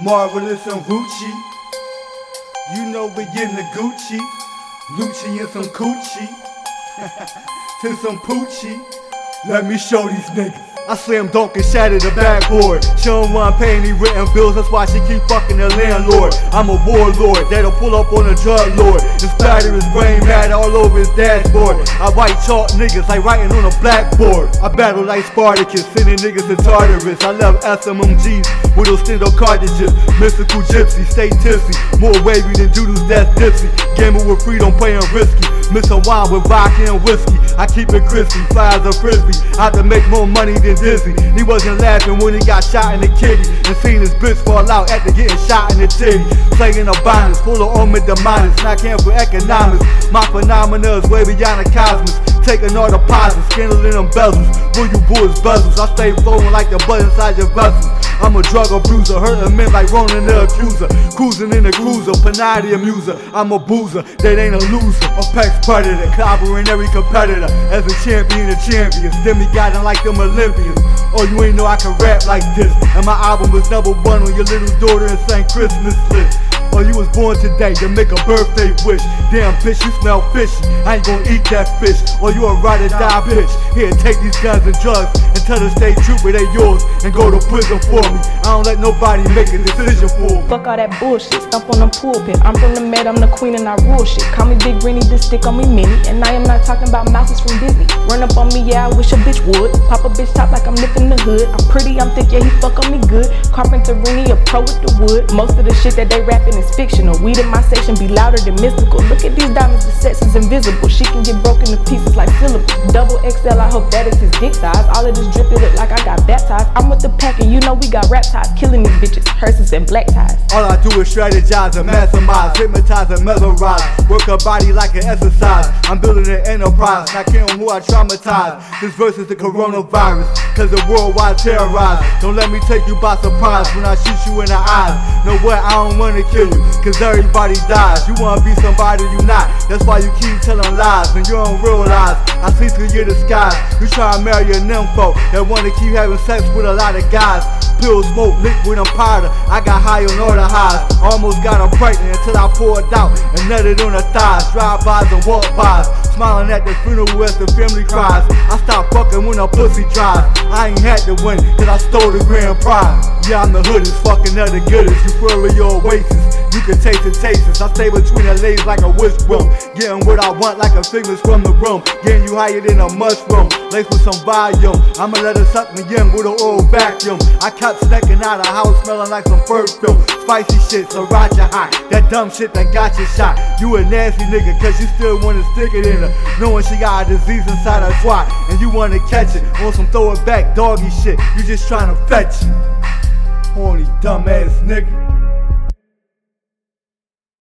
Marvelous and Gucci. You know we getting the Gucci. Lucci and some coochie. to some poochie. Let me show these niggas. I slam dunk and shatter the backboard. She don't want pay any written bills, that's why she keep fucking the landlord. I'm a warlord that'll pull up on a drug lord and splatter his brain matter all over his dashboard. I write chalk niggas like writing on a blackboard. I battle like Spartacus, sending niggas to Tartarus. I love SMMGs with those stendo cartridges. Mystical gypsy, stay tipsy. More wavy than doodles that's dipsy. Gamble with freedom, playing risky. Mixing wine with vodka and whiskey. I keep it crispy, fly as a frisbee. I can make more money than dizzy. He wasn't laughing when he got shot in the kitty and seen his bitch fall out after getting shot in the titty. Playing a bonus, full of the minus, not for economics. My phenomena is way beyond the cosmos. Taking all the positives, scandal in them bezels. Will you boys bezels? I stay flowing like the blood inside your vessels. I'm a drug abuser, hurting men like Ronan the accuser. Cruising in a cruiser, Panati amuser. I'm a boozer, that ain't a loser. A Apex predator, clobbering every competitor. As a champion of champions, demigod like them Olympians. Oh, you ain't know I can rap like this. And my album was number one on your little daughter and St. Christmas list. Or you was born today to make a birthday wish. Damn bitch, you smell fishy. I ain't gonna eat that fish. Or you a ride or die bitch. Here, take these guns and drugs and tell the state trooper they yours and go to prison for me. I don't let nobody make a decision for me. Fuck all that bullshit. Stump on them pulpit. I'm from the Met, I'm the queen and I rule shit. Call me Big Granny, this stick on me mini. And I am not talking about mouses from Disney. Run up on me, yeah, I wish a bitch would. Pop a bitch top like I'm nipping the hood. I'm pretty, I'm thick, yeah, he fuck on me good. Carpenter Rennie, a pro with the wood. Most of the shit that they rapping is fictional. Weed in my section be louder than mystical. Look at these diamonds, the sex is invisible. She can get broken to pieces like syllables. Double XL, I hope that is his dick size. All of this drip, it look like I got baptized. I'm with the pack and you know we got rap ties. Killing these bitches, hearses and black ties. All I do is strategize and maximize, hypnotize and mesmerize. Work a body like an exercise. I'm building an enterprise, not caring who I traumatize. This verse is the coronavirus, cause the worldwide terrorize. Don't let me take you by surprise when I shoot you in the eyes. Know what? I don't wanna kill you, cause everybody dies. You wanna be somebody you not. That's why you keep telling lies and you don't realize. I see through your disguise. You try to marry a nympho that wanna keep having sex with a lot of guys. Pill smoke, liquid and powder. I got high on all the highs. Almost got her pregnant until I poured out and nutted on her thighs. Drive bys and walk bys. Smiling at the funeral as the family cries. I stop fucking when a pussy dries. I ain't had to win, cause I stole the grand prize. Yeah, I'm the hoodest, fucking of the goodest. You furry your oasis. You can taste the tastes. I stay between the legs like a wishbone. Getting what I want like a figures from the room. Getting you higher than a mushroom. Laced with some volume. I'ma let her suck me in with an old vacuum. I kept snacking out of house smelling like some perfume. Spicy shit, sriracha hot. That dumb shit that got you shot. You a nasty nigga cause you still wanna stick it in her. Knowing she got a disease inside her twat. And you wanna catch it on some throw it back doggy shit. You just trying to fetch it. Horny dumbass nigga.